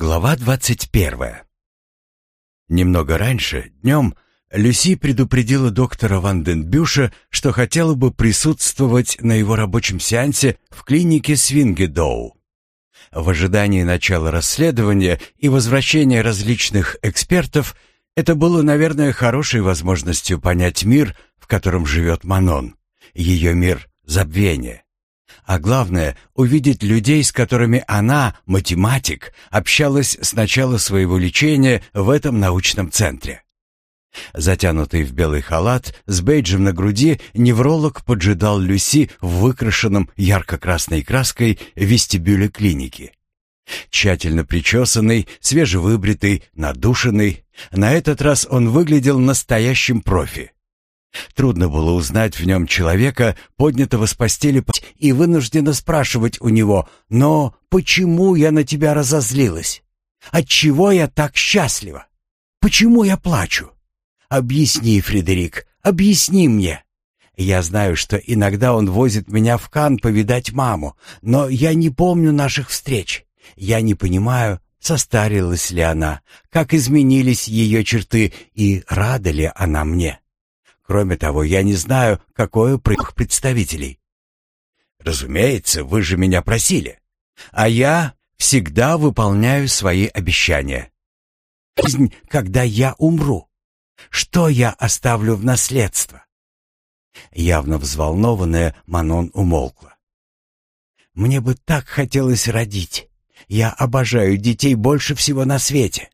Глава двадцать первая. Немного раньше, днем, Люси предупредила доктора Ванденбюша, что хотела бы присутствовать на его рабочем сеансе в клинике Свингедоу. В ожидании начала расследования и возвращения различных экспертов это было, наверное, хорошей возможностью понять мир, в котором живет Манон, ее мир забвения а главное — увидеть людей, с которыми она, математик, общалась с начала своего лечения в этом научном центре. Затянутый в белый халат, с бейджем на груди, невролог поджидал Люси в выкрашенном ярко-красной краской вестибюле клиники. Тщательно причесанный, свежевыбритый, надушенный, на этот раз он выглядел настоящим профи. Трудно было узнать в нем человека, поднятого с постели и вынужденно спрашивать у него, «Но почему я на тебя разозлилась? Отчего я так счастлива? Почему я плачу? Объясни, Фредерик, объясни мне». Я знаю, что иногда он возит меня в Кан повидать маму, но я не помню наших встреч. Я не понимаю, состарилась ли она, как изменились ее черты и рада ли она мне. Кроме того, я не знаю, какое про их представителей. Разумеется, вы же меня просили. А я всегда выполняю свои обещания. Жизнь, когда я умру. Что я оставлю в наследство? Явно взволнованная, Манон умолкла. Мне бы так хотелось родить. Я обожаю детей больше всего на свете.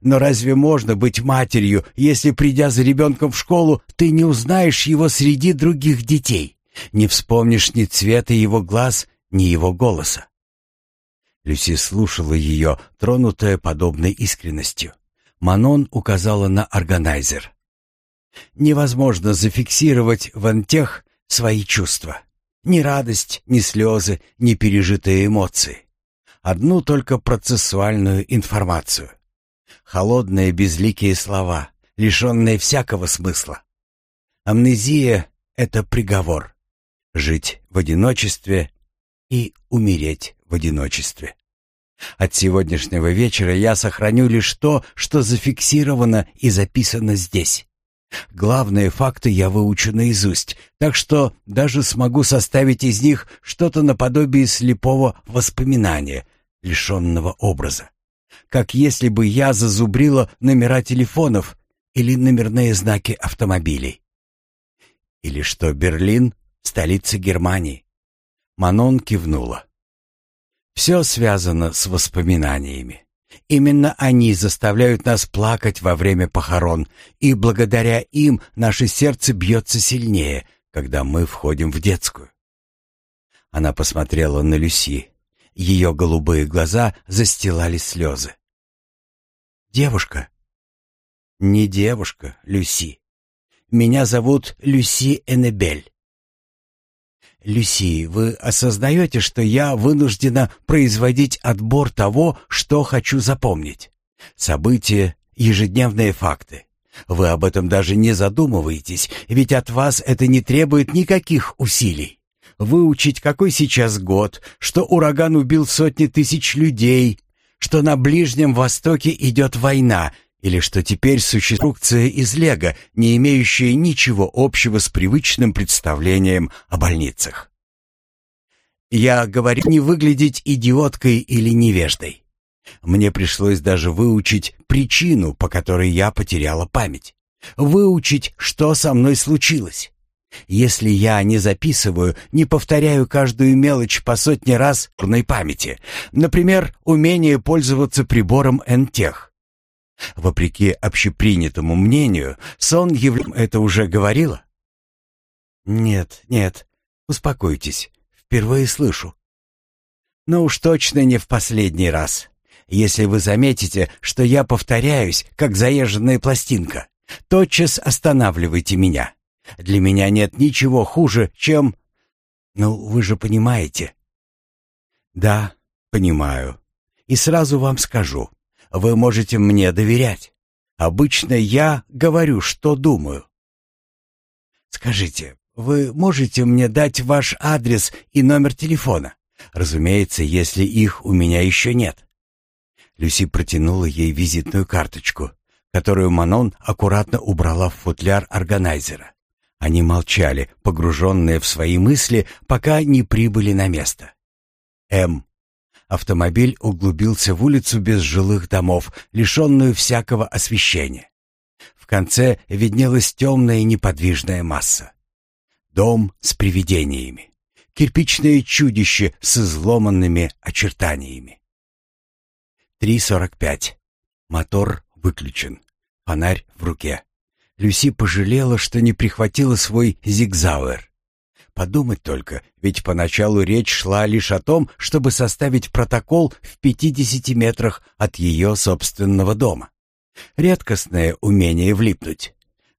Но разве можно быть матерью, если, придя за ребенком в школу, ты не узнаешь его среди других детей, не вспомнишь ни цвета его глаз, ни его голоса? Люси слушала ее, тронутая подобной искренностью. Манон указала на органайзер. Невозможно зафиксировать в антех свои чувства. Ни радость, ни слезы, ни пережитые эмоции. Одну только процессуальную информацию холодные безликие слова, лишенные всякого смысла. Амнезия — это приговор. Жить в одиночестве и умереть в одиночестве. От сегодняшнего вечера я сохраню лишь то, что зафиксировано и записано здесь. Главные факты я выучу наизусть, так что даже смогу составить из них что-то наподобие слепого воспоминания, лишенного образа как если бы я зазубрила номера телефонов или номерные знаки автомобилей. Или что Берлин — столица Германии. Манон кивнула. Все связано с воспоминаниями. Именно они заставляют нас плакать во время похорон, и благодаря им наше сердце бьется сильнее, когда мы входим в детскую. Она посмотрела на Люси. Ее голубые глаза застилали слезы. «Девушка?» «Не девушка, Люси. Меня зовут Люси Эннебель». «Люси, вы осознаете, что я вынуждена производить отбор того, что хочу запомнить? События, ежедневные факты. Вы об этом даже не задумываетесь, ведь от вас это не требует никаких усилий выучить, какой сейчас год, что ураган убил сотни тысяч людей, что на Ближнем Востоке идет война, или что теперь существует из Лего, не имеющая ничего общего с привычным представлением о больницах. Я говорю не выглядеть идиоткой или невеждой. Мне пришлось даже выучить причину, по которой я потеряла память. Выучить, что со мной случилось. Если я не записываю, не повторяю каждую мелочь по сотне раз в памяти, например, умение пользоваться прибором Энтех. Вопреки общепринятому мнению, сон явлем это уже говорила? Нет, нет, успокойтесь, впервые слышу. Но уж точно не в последний раз. Если вы заметите, что я повторяюсь, как заезженная пластинка, тотчас останавливайте меня. Для меня нет ничего хуже, чем... Ну, вы же понимаете. Да, понимаю. И сразу вам скажу. Вы можете мне доверять. Обычно я говорю, что думаю. Скажите, вы можете мне дать ваш адрес и номер телефона? Разумеется, если их у меня еще нет. Люси протянула ей визитную карточку, которую Манон аккуратно убрала в футляр органайзера. Они молчали, погруженные в свои мысли, пока не прибыли на место. М. Автомобиль углубился в улицу без жилых домов, лишенную всякого освещения. В конце виднелась темная неподвижная масса. Дом с привидениями. Кирпичное чудище с изломанными очертаниями. 3.45. Мотор выключен. Фонарь в руке. Люси пожалела, что не прихватила свой зигзауэр. Подумать только, ведь поначалу речь шла лишь о том, чтобы составить протокол в 50 метрах от ее собственного дома. Редкостное умение влипнуть.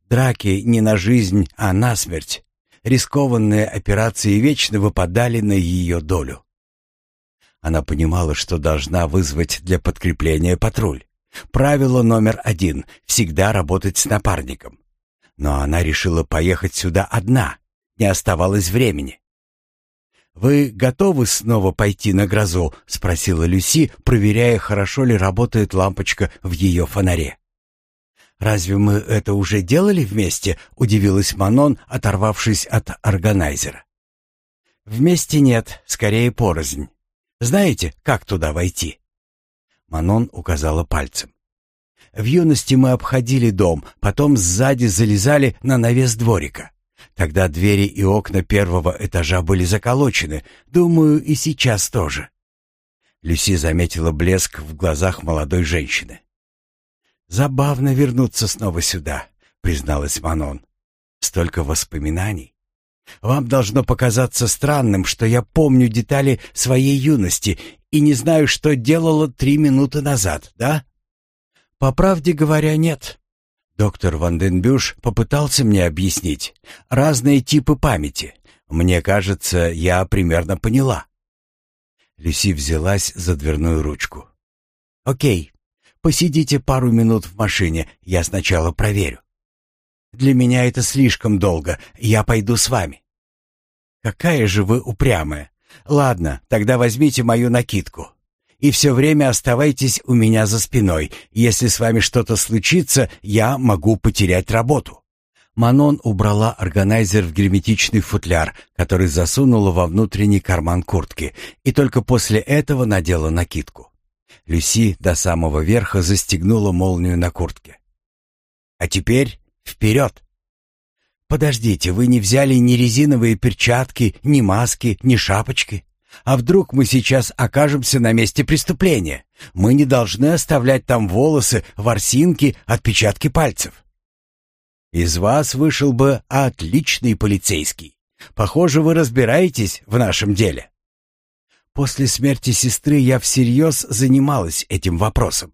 Драки не на жизнь, а на смерть. Рискованные операции вечно выпадали на ее долю. Она понимала, что должна вызвать для подкрепления патруль. Правило номер один — всегда работать с напарником. Но она решила поехать сюда одна, не оставалось времени. «Вы готовы снова пойти на грозу?» — спросила Люси, проверяя, хорошо ли работает лампочка в ее фонаре. «Разве мы это уже делали вместе?» — удивилась Манон, оторвавшись от органайзера. «Вместе нет, скорее порознь. Знаете, как туда войти?» Манон указала пальцем. В юности мы обходили дом, потом сзади залезали на навес дворика. Тогда двери и окна первого этажа были заколочены, думаю, и сейчас тоже. Люси заметила блеск в глазах молодой женщины. «Забавно вернуться снова сюда», — призналась Манон. «Столько воспоминаний. Вам должно показаться странным, что я помню детали своей юности и не знаю, что делала три минуты назад, да? По правде говоря, нет. Доктор Ванденбюш попытался мне объяснить разные типы памяти. Мне кажется, я примерно поняла. Люси взялась за дверную ручку. О'кей. Посидите пару минут в машине, я сначала проверю. Для меня это слишком долго, я пойду с вами. Какая же вы упрямая. Ладно, тогда возьмите мою накидку. И все время оставайтесь у меня за спиной. Если с вами что-то случится, я могу потерять работу. Манон убрала органайзер в герметичный футляр, который засунула во внутренний карман куртки, и только после этого надела накидку. Люси до самого верха застегнула молнию на куртке. «А теперь вперед!» «Подождите, вы не взяли ни резиновые перчатки, ни маски, ни шапочки? А вдруг мы сейчас окажемся на месте преступления? Мы не должны оставлять там волосы, ворсинки, отпечатки пальцев». «Из вас вышел бы отличный полицейский. Похоже, вы разбираетесь в нашем деле». После смерти сестры я всерьез занималась этим вопросом.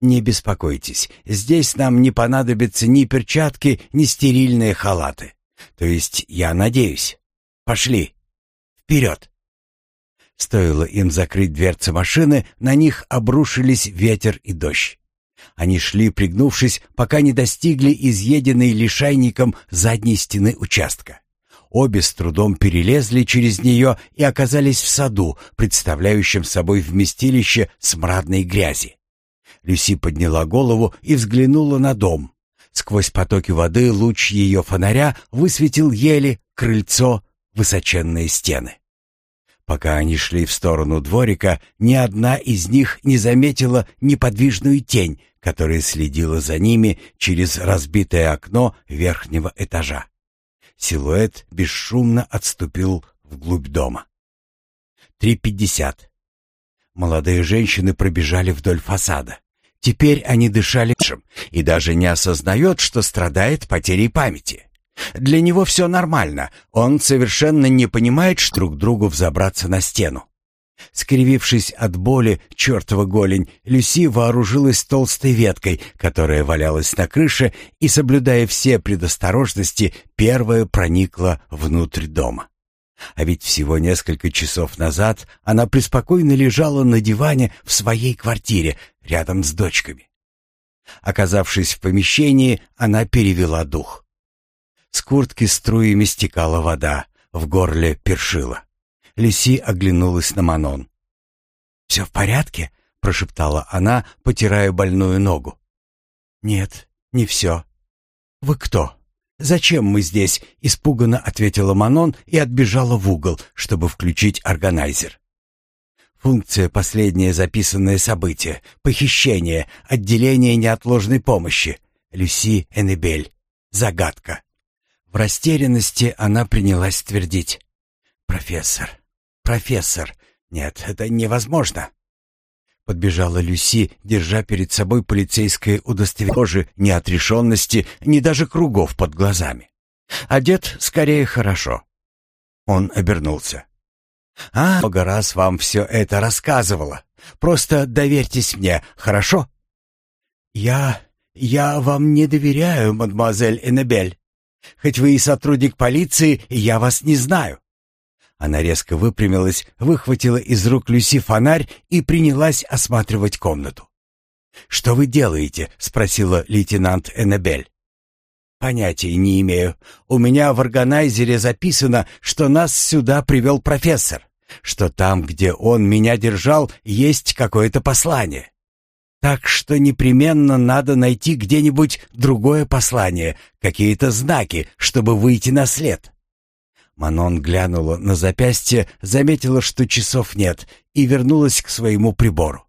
Не беспокойтесь, здесь нам не понадобятся ни перчатки, ни стерильные халаты. То есть, я надеюсь. Пошли. Вперед. Стоило им закрыть дверцы машины, на них обрушились ветер и дождь. Они шли, пригнувшись, пока не достигли изъеденной лишайником задней стены участка. Обе с трудом перелезли через нее и оказались в саду, представляющем собой вместилище смрадной грязи. Люси подняла голову и взглянула на дом. Сквозь потоки воды луч ее фонаря высветил ели, крыльцо, высоченные стены. Пока они шли в сторону дворика, ни одна из них не заметила неподвижную тень, которая следила за ними через разбитое окно верхнего этажа. Силуэт бесшумно отступил вглубь дома. Три пятьдесят. Молодые женщины пробежали вдоль фасада. Теперь они дышали и даже не осознает, что страдает потерей памяти. Для него все нормально, он совершенно не понимает, что друг другу взобраться на стену. Скривившись от боли, чертова голень, Люси вооружилась толстой веткой, которая валялась на крыше, и, соблюдая все предосторожности, первая проникла внутрь дома. А ведь всего несколько часов назад она преспокойно лежала на диване в своей квартире рядом с дочками. Оказавшись в помещении, она перевела дух. С куртки струями стекала вода, в горле першила. Лиси оглянулась на Манон. «Все в порядке?» — прошептала она, потирая больную ногу. «Нет, не все. Вы кто? Зачем мы здесь?» — испуганно ответила Манон и отбежала в угол, чтобы включить органайзер. Функция «Последнее записанное событие», «Похищение», «Отделение неотложной помощи», Люси Эннебель. Загадка. В растерянности она принялась твердить. «Профессор, профессор, нет, это невозможно». Подбежала Люси, держа перед собой полицейское удостоверение ни отрешенности, ни даже кругов под глазами. Одет скорее хорошо. Он обернулся. «А, много раз вам все это рассказывала. Просто доверьтесь мне, хорошо?» «Я... я вам не доверяю, мадемуазель Эннебель. Хоть вы и сотрудник полиции, я вас не знаю. Она резко выпрямилась, выхватила из рук Люси фонарь и принялась осматривать комнату. «Что вы делаете?» — спросила лейтенант Эннебель. «Понятия не имею. У меня в органайзере записано, что нас сюда привел профессор, что там, где он меня держал, есть какое-то послание. Так что непременно надо найти где-нибудь другое послание, какие-то знаки, чтобы выйти на след». Манон глянула на запястье, заметила, что часов нет, и вернулась к своему прибору.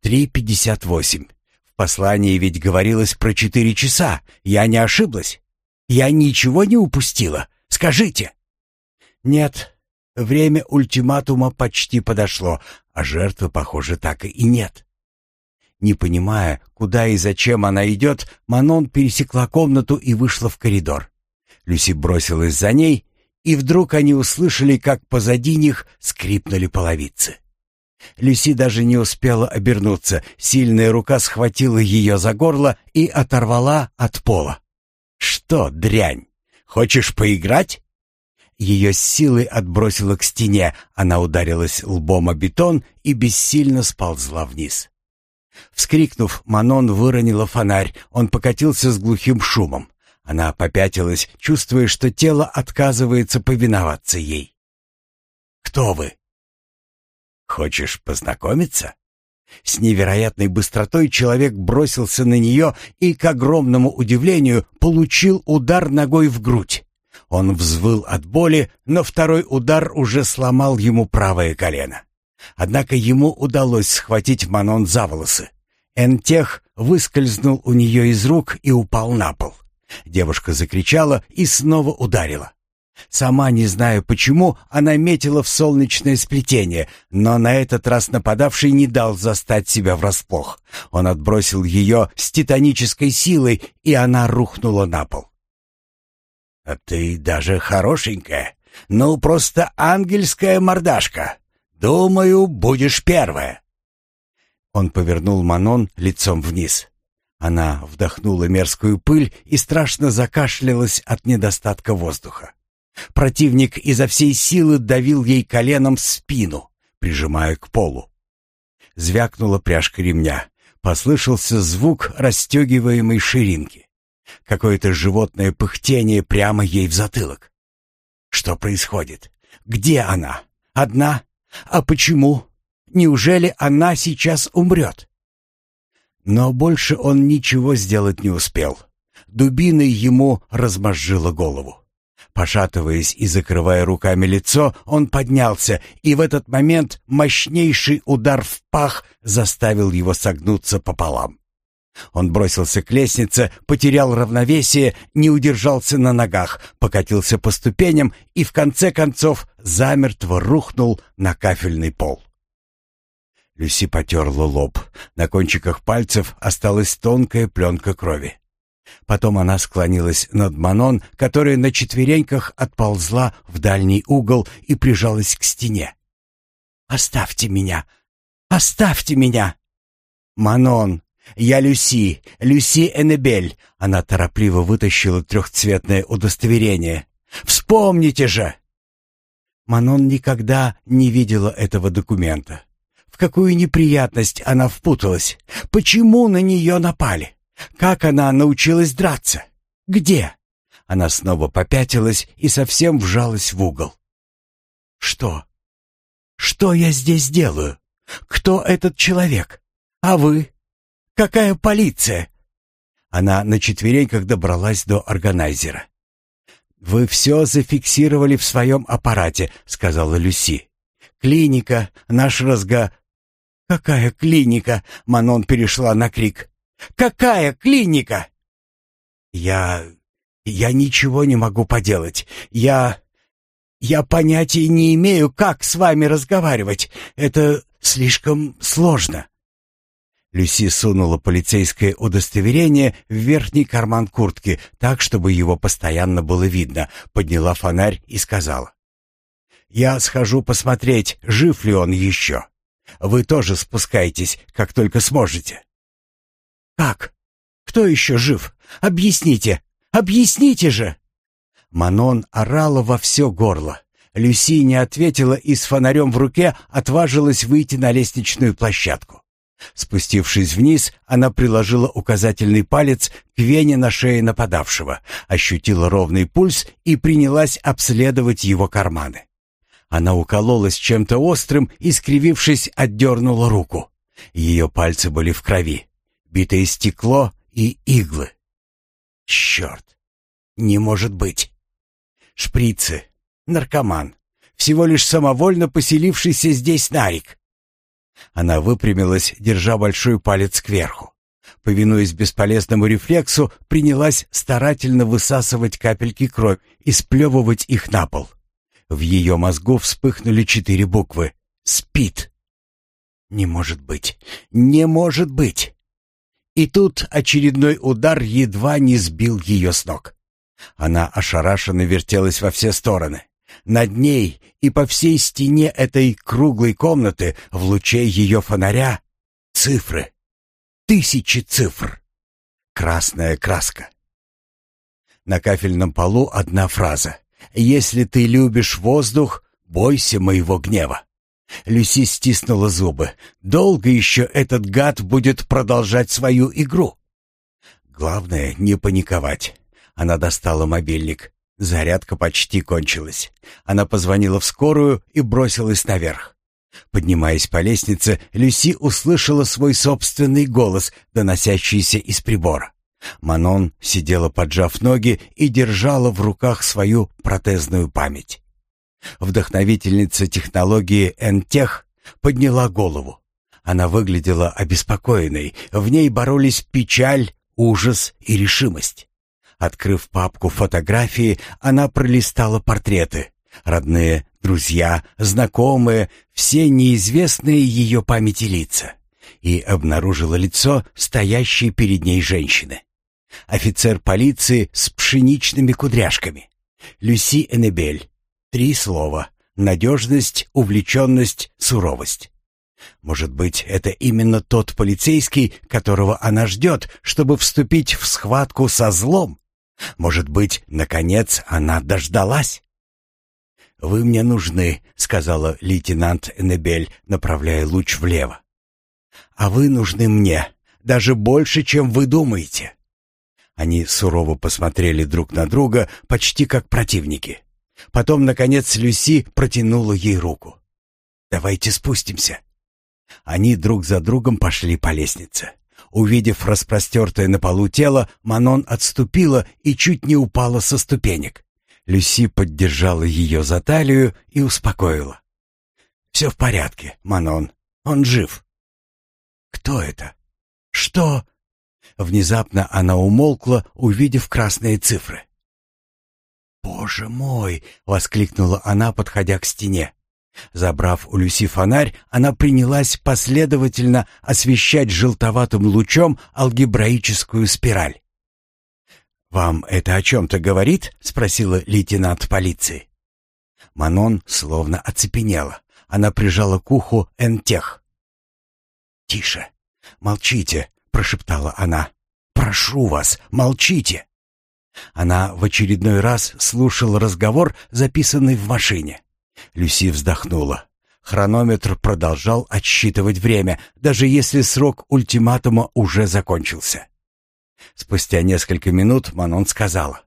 «Три пятьдесят восемь. В послании ведь говорилось про четыре часа. Я не ошиблась? Я ничего не упустила? Скажите!» «Нет, время ультиматума почти подошло, а жертвы, похоже, так и нет». Не понимая, куда и зачем она идет, Манон пересекла комнату и вышла в коридор. Люси бросилась за ней и вдруг они услышали, как позади них скрипнули половицы. Люси даже не успела обернуться, сильная рука схватила ее за горло и оторвала от пола. «Что, дрянь, хочешь поиграть?» Ее с силой отбросило к стене, она ударилась лбом о бетон и бессильно сползла вниз. Вскрикнув, Манон выронила фонарь, он покатился с глухим шумом. Она попятилась, чувствуя, что тело отказывается повиноваться ей. «Кто вы?» «Хочешь познакомиться?» С невероятной быстротой человек бросился на нее и, к огромному удивлению, получил удар ногой в грудь. Он взвыл от боли, но второй удар уже сломал ему правое колено. Однако ему удалось схватить Манон за волосы. Энтех выскользнул у нее из рук и упал на пол. Девушка закричала и снова ударила. Сама не знаю почему, она метила в солнечное сплетение, но на этот раз нападавший не дал застать себя врасплох. Он отбросил ее с титанической силой, и она рухнула на пол. «А ты даже хорошенькая. Ну, просто ангельская мордашка. Думаю, будешь первая». Он повернул Манон лицом вниз. Она вдохнула мерзкую пыль и страшно закашлялась от недостатка воздуха. Противник изо всей силы давил ей коленом спину, прижимая к полу. Звякнула пряжка ремня. Послышался звук расстегиваемой ширинки. Какое-то животное пыхтение прямо ей в затылок. Что происходит? Где она? Одна? А почему? Неужели она сейчас умрет? Но больше он ничего сделать не успел. Дубиной ему размозжило голову. Пошатываясь и закрывая руками лицо, он поднялся, и в этот момент мощнейший удар в пах заставил его согнуться пополам. Он бросился к лестнице, потерял равновесие, не удержался на ногах, покатился по ступеням и в конце концов замертво рухнул на кафельный пол. Люси потерла лоб. На кончиках пальцев осталась тонкая пленка крови. Потом она склонилась над Манон, которая на четвереньках отползла в дальний угол и прижалась к стене. «Оставьте меня! Оставьте меня!» «Манон! Я Люси! Люси Эннебель!» Она торопливо вытащила трехцветное удостоверение. «Вспомните же!» Манон никогда не видела этого документа. В какую неприятность она впуталась? Почему на нее напали? Как она научилась драться? Где? Она снова попятилась и совсем вжалась в угол. Что? Что я здесь делаю? Кто этот человек? А вы? Какая полиция?» Она на четвереньках добралась до органайзера. «Вы все зафиксировали в своем аппарате», — сказала Люси. «Клиника, наш разга...» «Какая клиника?» — Манон перешла на крик. «Какая клиника?» «Я... я ничего не могу поделать. Я... я понятия не имею, как с вами разговаривать. Это слишком сложно». Люси сунула полицейское удостоверение в верхний карман куртки, так, чтобы его постоянно было видно, подняла фонарь и сказала. «Я схожу посмотреть, жив ли он еще. Вы тоже спускайтесь, как только сможете». «Как? Кто еще жив? Объясните! Объясните же!» Манон орала во все горло. Люси не ответила и с фонарем в руке отважилась выйти на лестничную площадку. Спустившись вниз, она приложила указательный палец к вене на шее нападавшего, ощутила ровный пульс и принялась обследовать его карманы. Она укололась чем-то острым и, скривившись, отдернула руку. Ее пальцы были в крови, битое стекло и иглы. Черт! Не может быть! Шприцы, наркоман, всего лишь самовольно поселившийся здесь нарик. Она выпрямилась, держа большой палец кверху. Повинуясь бесполезному рефлексу, принялась старательно высасывать капельки крови и сплевывать их на пол. В ее мозгу вспыхнули четыре буквы. «Спит». «Не может быть! Не может быть!» И тут очередной удар едва не сбил ее с ног. Она ошарашенно вертелась во все стороны. Над ней и по всей стене этой круглой комнаты в луче ее фонаря цифры. Тысячи цифр. Красная краска. На кафельном полу одна фраза. «Если ты любишь воздух, бойся моего гнева». Люси стиснула зубы. Долго еще этот гад будет продолжать свою игру. Главное, не паниковать. Она достала мобильник. Зарядка почти кончилась. Она позвонила в скорую и бросилась наверх. Поднимаясь по лестнице, Люси услышала свой собственный голос, доносящийся из прибора. Манон сидела поджав ноги и держала в руках свою протезную память. Вдохновительница технологии Энтех подняла голову. Она выглядела обеспокоенной, в ней боролись печаль, ужас и решимость. Открыв папку фотографии, она пролистала портреты. Родные, друзья, знакомые, все неизвестные ее памяти лица. И обнаружила лицо стоящей перед ней женщины. Офицер полиции с пшеничными кудряшками. Люси Эннебель. Три слова. Надежность, увлеченность, суровость. Может быть, это именно тот полицейский, которого она ждет, чтобы вступить в схватку со злом? Может быть, наконец она дождалась? «Вы мне нужны», — сказала лейтенант Эннебель, направляя луч влево. «А вы нужны мне, даже больше, чем вы думаете». Они сурово посмотрели друг на друга, почти как противники. Потом, наконец, Люси протянула ей руку. «Давайте спустимся». Они друг за другом пошли по лестнице. Увидев распростертое на полу тело, Манон отступила и чуть не упала со ступенек. Люси поддержала ее за талию и успокоила. «Все в порядке, Манон. Он жив». «Кто это? Что?» Внезапно она умолкла, увидев красные цифры. «Боже мой!» — воскликнула она, подходя к стене. Забрав у Люси фонарь, она принялась последовательно освещать желтоватым лучом алгебраическую спираль. «Вам это о чем-то говорит?» — спросила лейтенант полиции. Манон словно оцепенела. Она прижала к уху Энтех. «Тише! Молчите!» — прошептала она. «Прошу вас, молчите!» Она в очередной раз слушала разговор, записанный в машине. Люси вздохнула. Хронометр продолжал отсчитывать время, даже если срок ультиматума уже закончился. Спустя несколько минут Манон сказала.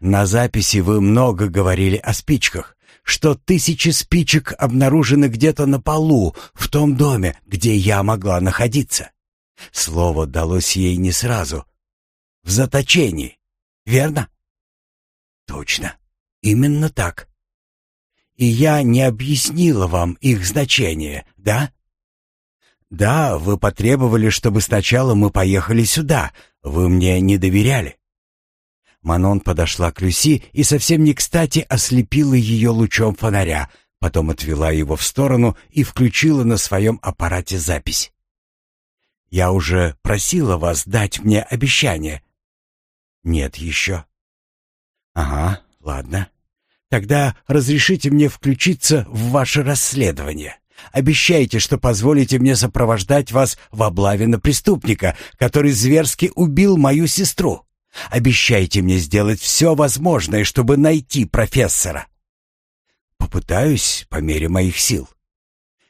«На записи вы много говорили о спичках. что тысячи спичек обнаружены где-то на полу, в том доме, где я могла находиться. Слово далось ей не сразу. В заточении, верно? Точно, именно так. И я не объяснила вам их значение, да? Да, вы потребовали, чтобы сначала мы поехали сюда. Вы мне не доверяли. Манон подошла к Люси и совсем не кстати ослепила ее лучом фонаря, потом отвела его в сторону и включила на своем аппарате запись. «Я уже просила вас дать мне обещание». «Нет еще». «Ага, ладно. Тогда разрешите мне включиться в ваше расследование. Обещайте, что позволите мне сопровождать вас в облаве преступника, который зверски убил мою сестру. Обещайте мне сделать все возможное, чтобы найти профессора. Попытаюсь по мере моих сил.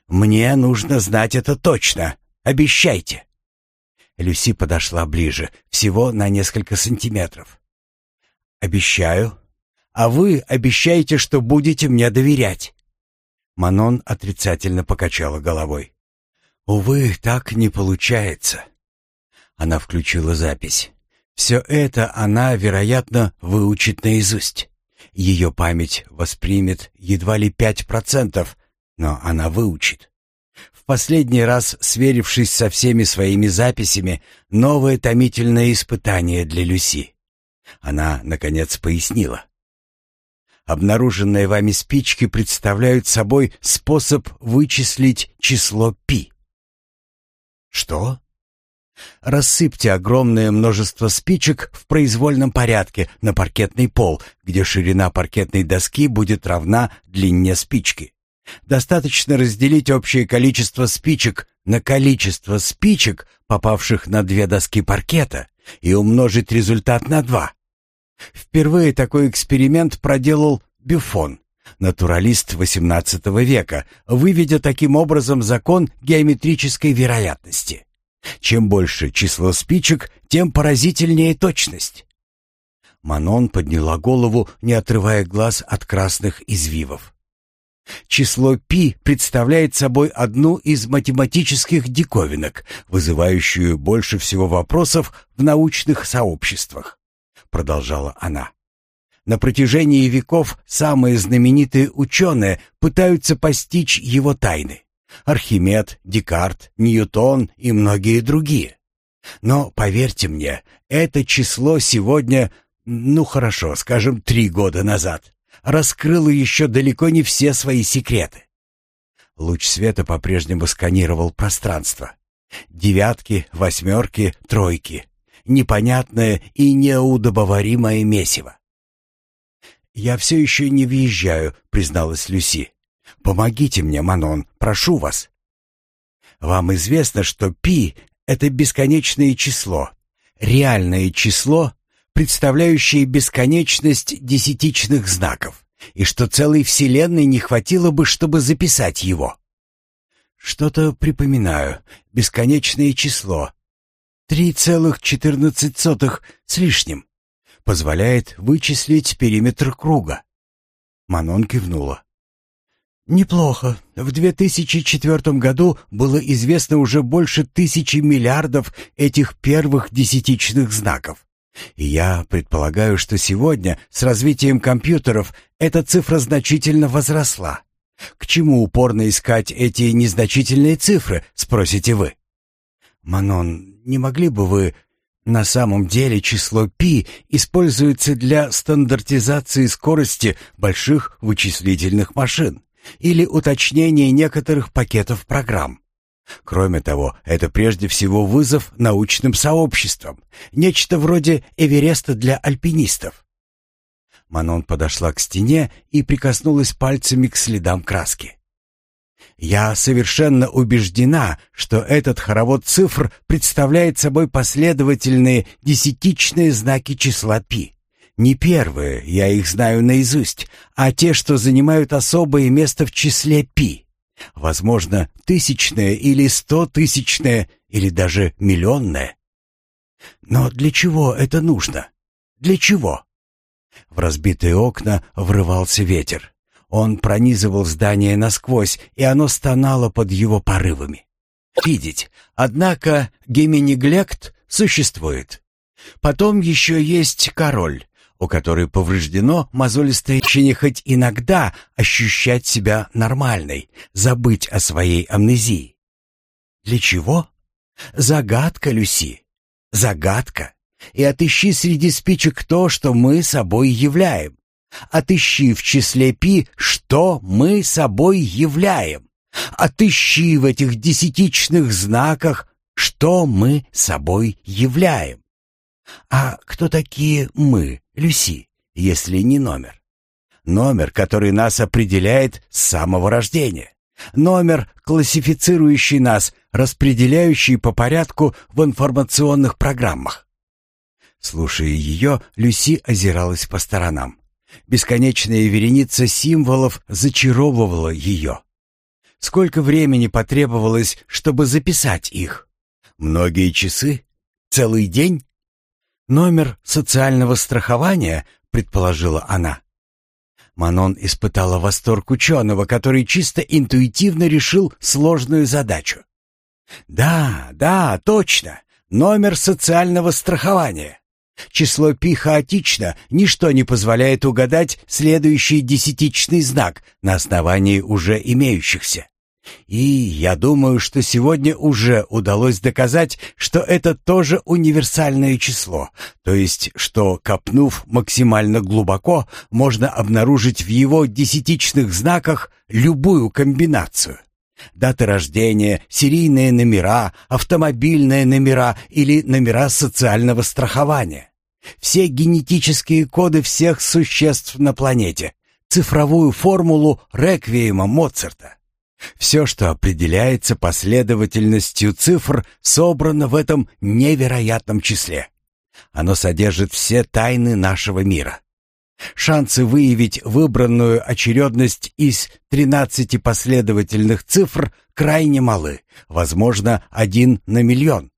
Мне нужно знать это точно. Обещайте. Люси подошла ближе, всего на несколько сантиметров. Обещаю. А вы обещаете, что будете мне доверять. Манон отрицательно покачала головой. Увы, так не получается. Она включила запись. Все это она, вероятно, выучит наизусть. Ее память воспримет едва ли пять процентов, но она выучит. Последний раз, сверившись со всеми своими записями, новое томительное испытание для Люси. Она, наконец, пояснила. Обнаруженные вами спички представляют собой способ вычислить число π. Что? Рассыпьте огромное множество спичек в произвольном порядке на паркетный пол, где ширина паркетной доски будет равна длине спички. Достаточно разделить общее количество спичек на количество спичек, попавших на две доски паркета, и умножить результат на два. Впервые такой эксперимент проделал Бюфон, натуралист XVIII века, выведя таким образом закон геометрической вероятности. Чем больше число спичек, тем поразительнее точность. Манон подняла голову, не отрывая глаз от красных извивов. Число π представляет собой одну из математических диковинок, вызывающую больше всего вопросов в научных сообществах, продолжала она. На протяжении веков самые знаменитые ученые пытаются постичь его тайны. Архимед, Декарт, Ньютон и многие другие. Но поверьте мне, это число сегодня, ну хорошо, скажем, три года назад, раскрыло еще далеко не все свои секреты. Луч света по-прежнему сканировал пространство. Девятки, восьмерки, тройки. Непонятное и неудобоваримое месиво. «Я все еще не въезжаю», — призналась Люси. Помогите мне, Манон, прошу вас. Вам известно, что пи — это бесконечное число, реальное число, представляющее бесконечность десятичных знаков, и что целой Вселенной не хватило бы, чтобы записать его. Что-то припоминаю. Бесконечное число. Три целых четырнадцать сотых с лишним. Позволяет вычислить периметр круга. Манон кивнула. Неплохо. В 2004 году было известно уже больше тысячи миллиардов этих первых десятичных знаков. И я предполагаю, что сегодня с развитием компьютеров эта цифра значительно возросла. К чему упорно искать эти незначительные цифры, спросите вы? Манон, не могли бы вы... На самом деле число π используется для стандартизации скорости больших вычислительных машин или уточнение некоторых пакетов программ. Кроме того, это прежде всего вызов научным сообществам, нечто вроде Эвереста для альпинистов. Манон подошла к стене и прикоснулась пальцами к следам краски. Я совершенно убеждена, что этот хоровод цифр представляет собой последовательные десятичные знаки числа π. Не первые, я их знаю наизусть, а те, что занимают особое место в числе пи. Возможно, тысячное или стотысячное, или даже миллионное. Но для чего это нужно? Для чего? В разбитые окна врывался ветер. Он пронизывал здание насквозь, и оно стонало под его порывами. Видеть. Однако геминеглект существует. Потом еще есть король, у которой повреждено мозолистое чине хоть иногда ощущать себя нормальной, забыть о своей амнезии. Для чего? Загадка, Люси. Загадка. И отыщи среди спичек то, что мы собой являем. Отыщи в числе пи, что мы собой являем. Отыщи в этих десятичных знаках, что мы собой являем. А кто такие мы, Люси, если не номер? Номер, который нас определяет с самого рождения. Номер, классифицирующий нас, распределяющий по порядку в информационных программах. Слушая ее, Люси озиралась по сторонам. Бесконечная вереница символов зачаровывала ее. Сколько времени потребовалось, чтобы записать их? Многие часы? Целый день? Номер социального страхования, предположила она. Манон испытала восторг ученого, который чисто интуитивно решил сложную задачу. «Да, да, точно. Номер социального страхования. Число пи хаотично, ничто не позволяет угадать следующий десятичный знак на основании уже имеющихся. И я думаю, что сегодня уже удалось доказать, что это тоже универсальное число, то есть, что, копнув максимально глубоко, можно обнаружить в его десятичных знаках любую комбинацию. Даты рождения, серийные номера, автомобильные номера или номера социального страхования. Все генетические коды всех существ на планете, цифровую формулу реквиема Моцарта. Все, что определяется последовательностью цифр, собрано в этом невероятном числе. Оно содержит все тайны нашего мира. Шансы выявить выбранную очередность из 13 последовательных цифр крайне малы, возможно, один на миллион.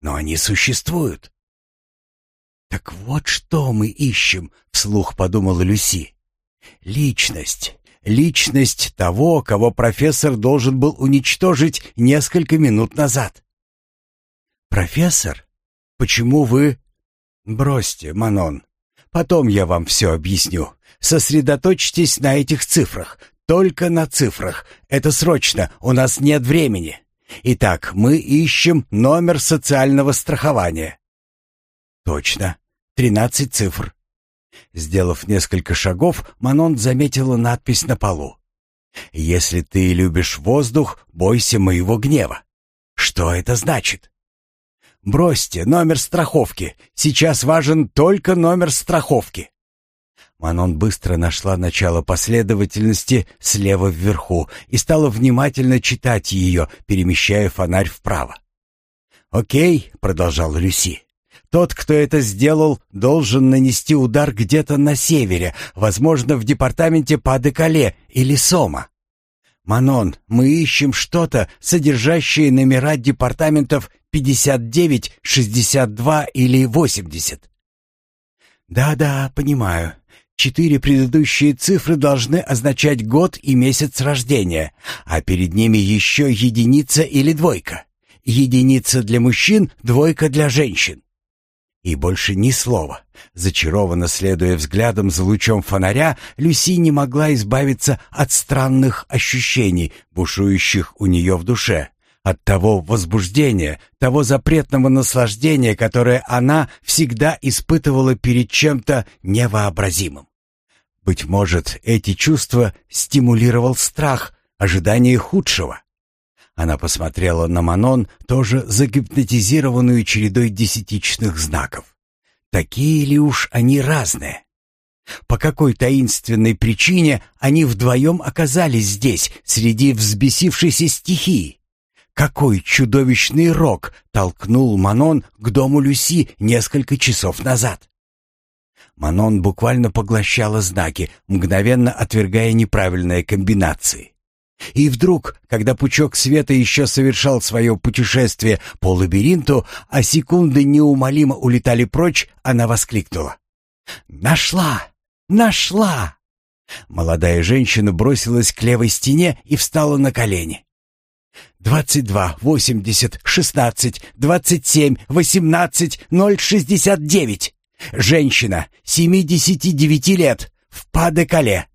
Но они существуют. «Так вот что мы ищем», — вслух подумала Люси. «Личность, личность того, кого профессор должен был уничтожить несколько минут назад. «Профессор? Почему вы...» «Бросьте, Манон. Потом я вам все объясню. Сосредоточьтесь на этих цифрах. Только на цифрах. Это срочно, у нас нет времени. Итак, мы ищем номер социального страхования». «Точно. Тринадцать цифр. Сделав несколько шагов, Манон заметила надпись на полу. «Если ты любишь воздух, бойся моего гнева». Что это значит? «Бросьте номер страховки. Сейчас важен только номер страховки». Манон быстро нашла начало последовательности слева вверху и стала внимательно читать ее, перемещая фонарь вправо. «Окей», — продолжал Люси, тот, кто это сделал, должен нанести удар где-то на севере, возможно, в департаменте Па-де-Кале или Сома. Манон, мы ищем что-то, содержащее номера департаментов 59, 62 или 80. Да-да, понимаю. Четыре предыдущие цифры должны означать год и месяц рождения, а перед ними еще единица или двойка. Единица для мужчин, двойка для женщин. И больше ни слова. Зачарованно следуя взглядом за лучом фонаря, Люси не могла избавиться от странных ощущений, бушующих у нее в душе, от того возбуждения, того запретного наслаждения, которое она всегда испытывала перед чем-то невообразимым. Быть может, эти чувства стимулировал страх, ожидание худшего. Она посмотрела на Манон, тоже загипнотизированную чередой десятичных знаков. Такие ли уж они разные? По какой таинственной причине они вдвоем оказались здесь, среди взбесившейся стихии? Какой чудовищный рок толкнул Манон к дому Люси несколько часов назад? Манон буквально поглощала знаки, мгновенно отвергая неправильные комбинации. И вдруг, когда пучок света еще совершал свое путешествие по лабиринту, а секунды неумолимо улетали прочь, она воскликнула. «Нашла! Нашла!» Молодая женщина бросилась к левой стене и встала на колени. «Двадцать два, восемьдесят, шестнадцать, двадцать семь, восемнадцать, ноль шестьдесят девять. Женщина, семидесяти девяти лет, в Па-де-Кале».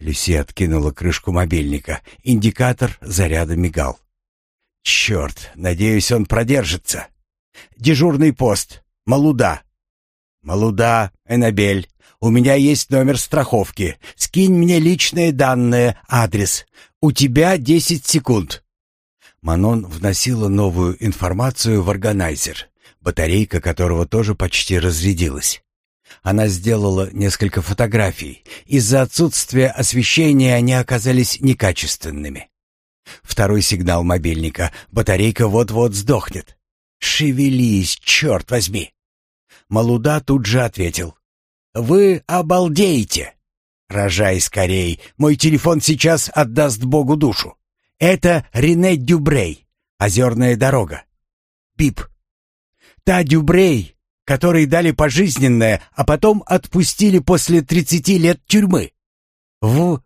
Люси откинула крышку мобильника. Индикатор заряда мигал. «Черт, надеюсь, он продержится. Дежурный пост. Малуда». «Малуда, Энабель, у меня есть номер страховки. Скинь мне личные данные, адрес. У тебя десять секунд». Манон вносила новую информацию в органайзер, батарейка которого тоже почти разрядилась. Она сделала несколько фотографий. Из-за отсутствия освещения они оказались некачественными. Второй сигнал мобильника. Батарейка вот-вот сдохнет. «Шевелись, черт возьми!» Малуда тут же ответил. «Вы обалдеете!» «Рожай скорей, мой телефон сейчас отдаст Богу душу. Это Рене Дюбрей, Озерная дорога. Пип. Та Дюбрей, которой дали пожизненное, а потом отпустили после тридцати лет тюрьмы. В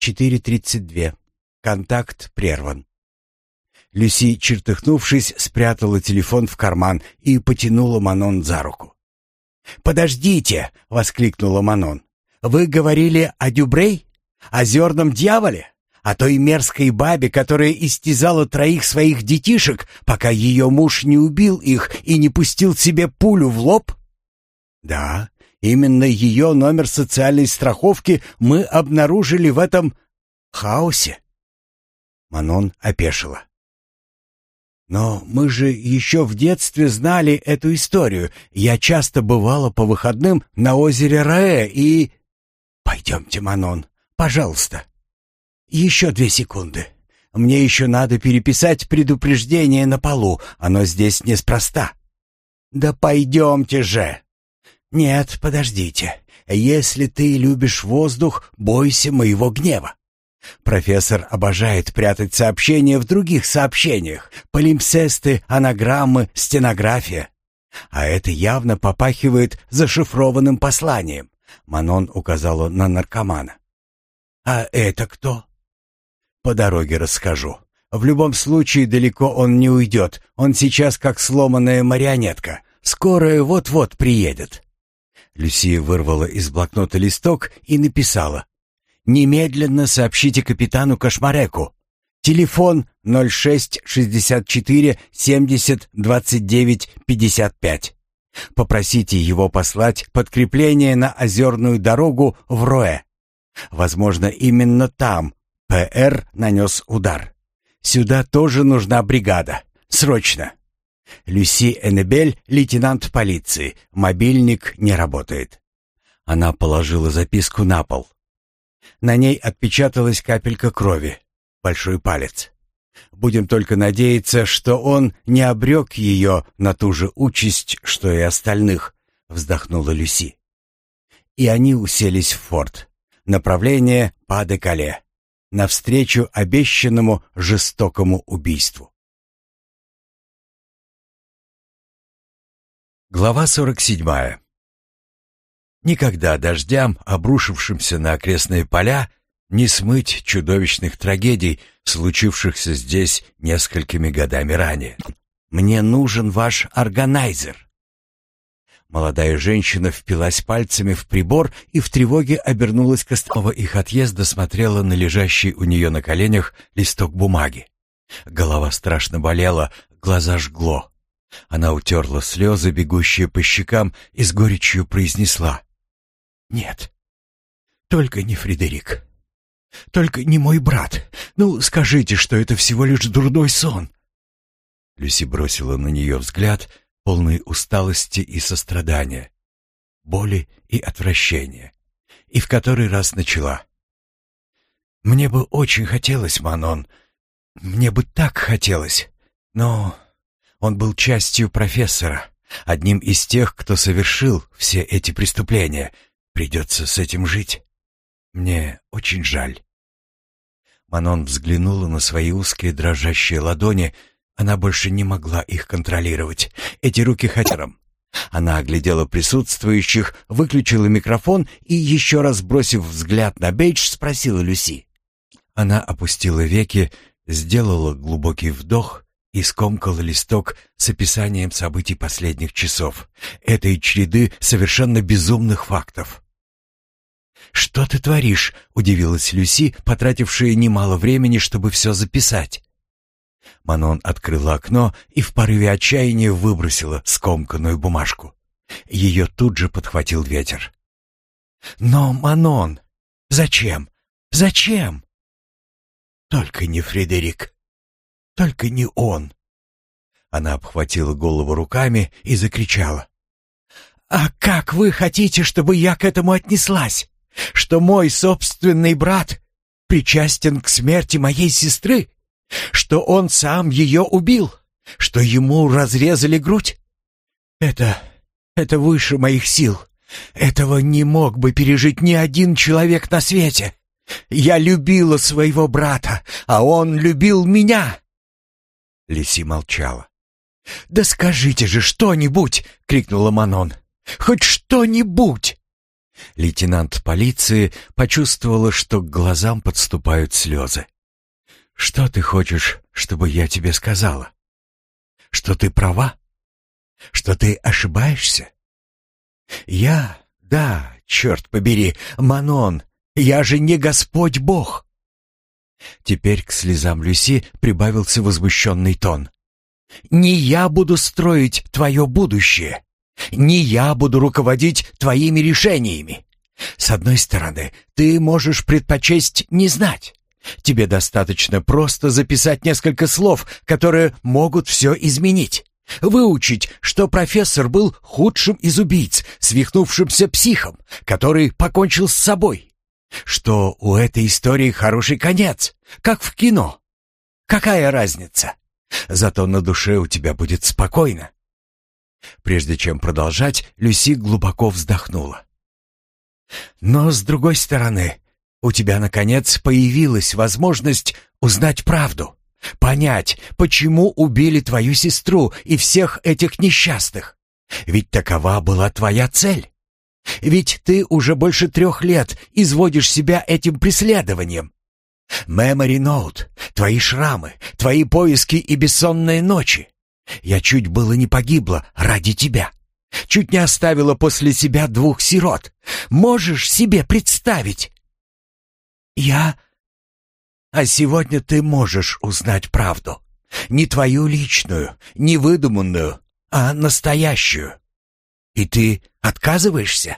4.32. Контакт прерван. Люси, чертыхнувшись, спрятала телефон в карман и потянула Манон за руку. «Подождите!» — воскликнула Манон. «Вы говорили о Дюбрей? О зерном дьяволе? О той мерзкой бабе, которая истязала троих своих детишек, пока ее муж не убил их и не пустил себе пулю в лоб?» «Да, именно ее номер социальной страховки мы обнаружили в этом хаосе». Манон опешила. Но мы же еще в детстве знали эту историю. Я часто бывала по выходным на озере Раэ и... Пойдемте, Манон, пожалуйста. Еще две секунды. Мне еще надо переписать предупреждение на полу. Оно здесь неспроста. Да пойдемте же. Нет, подождите. Если ты любишь воздух, бойся моего гнева. Профессор обожает прятать сообщения в других сообщениях. Полимпсесты, анаграммы, стенография. А это явно попахивает зашифрованным посланием. Манон указала на наркомана. «А это кто?» «По дороге расскажу. В любом случае далеко он не уйдет. Он сейчас как сломанная марионетка. Скорая вот-вот приедет». Люсия вырвала из блокнота листок и написала. Немедленно сообщите капитану Кошмареку. Телефон 0664 70 29 55. Попросите его послать подкрепление на озерную дорогу в Роэ. Возможно, именно там ПР нанес удар. Сюда тоже нужна бригада. Срочно. Люси Эннебель, лейтенант полиции. Мобильник не работает. Она положила записку на пол. На ней отпечаталась капелька крови, большой палец. Будем только надеяться, что он не обрек ее на ту же участь, что и остальных, вздохнула Люси. И они уселись в форт. Направление Па-де-Кале. Навстречу обещанному жестокому убийству. Глава сорок седьмая. Никогда дождям, обрушившимся на окрестные поля, не смыть чудовищных трагедий, случившихся здесь несколькими годами ранее. Мне нужен ваш органайзер. Молодая женщина впилась пальцами в прибор и в тревоге обернулась к остального их отъезда, смотрела на лежащий у нее на коленях листок бумаги. Голова страшно болела, глаза жгло. Она утерла слезы, бегущие по щекам, и с горечью произнесла. Нет. Только не Фредерик. Только не мой брат. Ну, скажите, что это всего лишь дурной сон. Люси бросила на нее взгляд, полный усталости и сострадания, боли и отвращения, и в который раз начала. «Мне бы очень хотелось, Манон, мне бы так хотелось, но он был частью профессора, одним из тех, кто совершил все эти преступления, Придется с этим жить. Мне очень жаль. Манон взглянула на свои узкие дрожащие ладони. Она больше не могла их контролировать. Эти руки хатером. Она оглядела присутствующих, выключила микрофон и, еще раз бросив взгляд на Бейдж, спросила Люси. Она опустила веки, сделала глубокий вдох и скомкала листок с описанием событий последних часов, этой череды совершенно безумных фактов. «Что ты творишь?» — удивилась Люси, потратившая немало времени, чтобы все записать. Манон открыла окно и в порыве отчаяния выбросила скомканную бумажку. Ее тут же подхватил ветер. «Но, Манон, зачем? Зачем?» «Только не Фредерик. Только не он». Она обхватила голову руками и закричала. «А как вы хотите, чтобы я к этому отнеслась? Что мой собственный брат причастен к смерти моей сестры?» Что он сам ее убил? Что ему разрезали грудь? Это... это выше моих сил. Этого не мог бы пережить ни один человек на свете. Я любила своего брата, а он любил меня. Лиси молчала. «Да скажите же что-нибудь!» — крикнула Манон. «Хоть что-нибудь!» Лейтенант полиции почувствовала, что к глазам подступают слезы. Что ты хочешь, чтобы я тебе сказала? Что ты права? Что ты ошибаешься? Я, да, черт побери, Манон, я же не Господь Бог. Теперь к слезам Люси прибавился возмущенный тон. «Не я буду строить твое будущее. Не я буду руководить твоими решениями. С одной стороны, ты можешь предпочесть не знать. Тебе достаточно просто записать несколько слов, которые могут все изменить. Выучить, что профессор был худшим из убийц, свихнувшимся психом, который покончил с собой. Что у этой истории хороший конец, как в кино. Какая разница? Зато на душе у тебя будет спокойно. Прежде чем продолжать, Люси глубоко вздохнула. Но, с другой стороны, у тебя, наконец, появилась возможность узнать правду, понять, почему убили твою сестру и всех этих несчастных. Ведь такова была твоя цель. Ведь ты уже больше трех лет изводишь себя этим преследованием. Memory Note, твои шрамы, твои поиски и бессонные ночи. Я чуть было не погибла ради тебя. Чуть не оставила после себя двух сирот. Можешь себе представить? «Я...» «А сегодня ты можешь узнать правду. Не твою личную, не выдуманную, а настоящую. И ты отказываешься?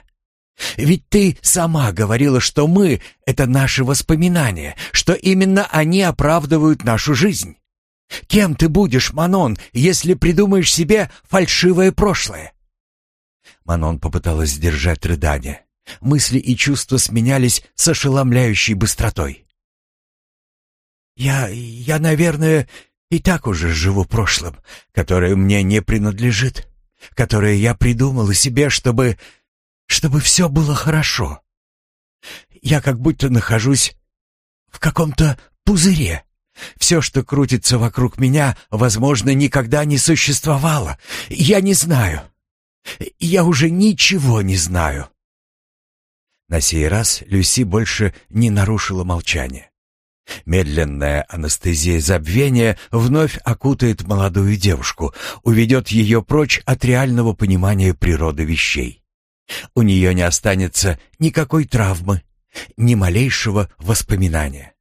Ведь ты сама говорила, что мы — это наши воспоминания, что именно они оправдывают нашу жизнь. Кем ты будешь, Манон, если придумаешь себе фальшивое прошлое?» Манон попыталась сдержать рыдание. Мысли и чувства сменялись с ошеломляющей быстротой. «Я... я, наверное, и так уже живу прошлым, которое мне не принадлежит, которое я придумала себе, чтобы... чтобы все было хорошо. Я как будто нахожусь в каком-то пузыре. Все, что крутится вокруг меня, возможно, никогда не существовало. Я не знаю. Я уже ничего не знаю. На сей раз Люси больше не нарушила молчание. Медленная анестезия забвения вновь окутает молодую девушку, уведет ее прочь от реального понимания природы вещей. У нее не останется никакой травмы, ни малейшего воспоминания.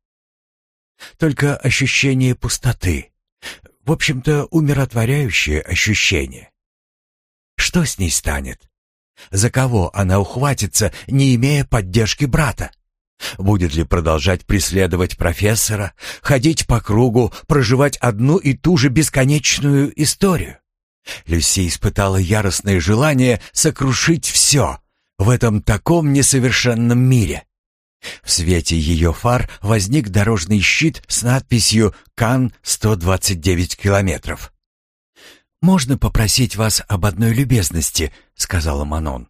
Только ощущение пустоты, в общем-то умиротворяющее ощущение. Что с ней станет? За кого она ухватится, не имея поддержки брата? Будет ли продолжать преследовать профессора, ходить по кругу, проживать одну и ту же бесконечную историю? Люси испытала яростное желание сокрушить все в этом таком несовершенном мире. В свете ее фар возник дорожный щит с надписью «Кан 129 километров». «Можно попросить вас об одной любезности?» — сказала Манон.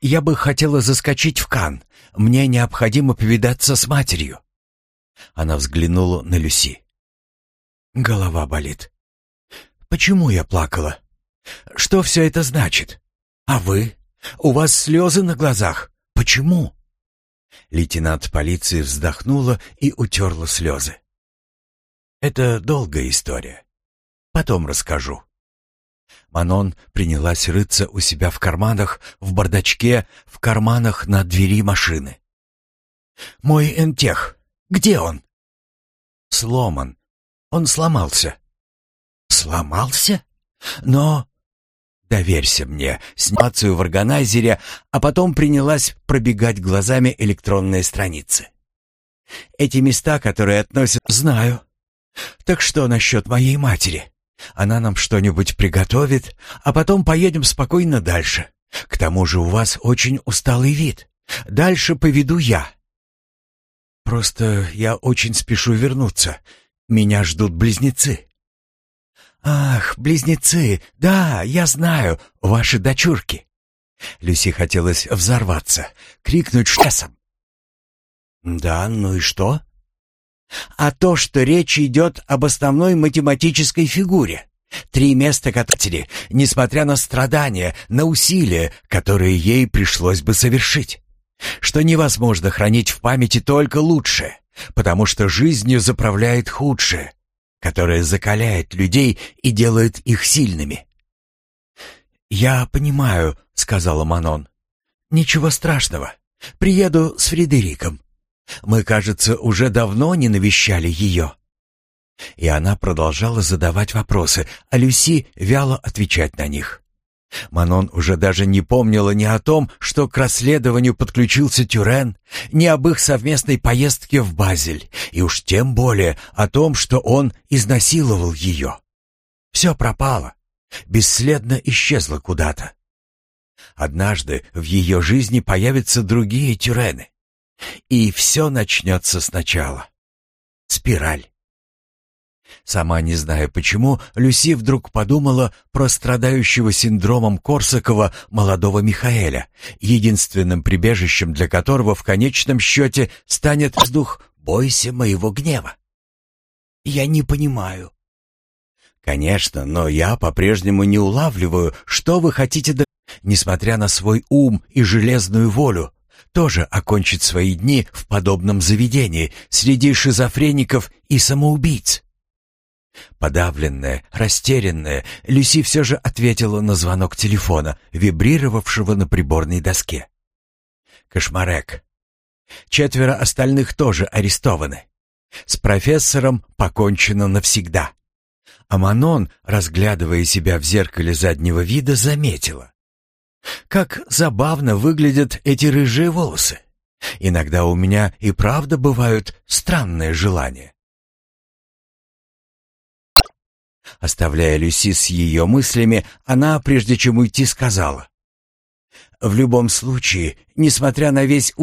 «Я бы хотела заскочить в Кан. Мне необходимо повидаться с матерью». Она взглянула на Люси. «Голова болит. Почему я плакала? Что все это значит? А вы? У вас слезы на глазах. Почему?» Лейтенант полиции вздохнула и утерла слезы. «Это долгая история. Потом расскажу». Манон принялась рыться у себя в карманах, в бардачке, в карманах на двери машины. «Мой энтех. Где он?» «Сломан. Он сломался». «Сломался? Но...» «Доверься мне, снимацию в органайзере, а потом принялась пробегать глазами электронные страницы. Эти места, которые относят, знаю. Так что насчет моей матери? Она нам что-нибудь приготовит, а потом поедем спокойно дальше. К тому же у вас очень усталый вид. Дальше поведу я. Просто я очень спешу вернуться. Меня ждут близнецы. Ах, близнецы. Да, я знаю, ваши дочурки. Люси хотелось взорваться, крикнуть шесом. Да, ну и что? А то, что речь идет об основной математической фигуре. Три места кататели, несмотря на страдания, на усилия, которые ей пришлось бы совершить что невозможно хранить в памяти только лучшее, потому что жизнью заправляет худшее, которое закаляет людей и делает их сильными. «Я понимаю», — сказала Манон. «Ничего страшного. Приеду с Фредериком. Мы, кажется, уже давно не навещали ее». И она продолжала задавать вопросы, а Люси вяло отвечать на них. Манон уже даже не помнила ни о том, что к расследованию подключился Тюрен, ни об их совместной поездке в Базель, и уж тем более о том, что он изнасиловал ее. Все пропало, бесследно исчезло куда-то. Однажды в ее жизни появятся другие Тюрены, и все начнется сначала. Спираль. Сама не зная почему, Люси вдруг подумала про страдающего синдромом Корсакова молодого Михаэля, единственным прибежищем для которого в конечном счете станет воздух «Бойся моего гнева». «Я не понимаю». «Конечно, но я по-прежнему не улавливаю, что вы хотите, до... несмотря на свой ум и железную волю, тоже окончить свои дни в подобном заведении среди шизофреников и самоубийц». Подавленная, растерянная, Люси все же ответила на звонок телефона, вибрировавшего на приборной доске. Кошмарек. Четверо остальных тоже арестованы. С профессором покончено навсегда. А Манон, разглядывая себя в зеркале заднего вида, заметила. Как забавно выглядят эти рыжие волосы. Иногда у меня и правда бывают странные желания. Оставляя Люси с ее мыслями, она, прежде чем уйти, сказала. «В любом случае, несмотря на весь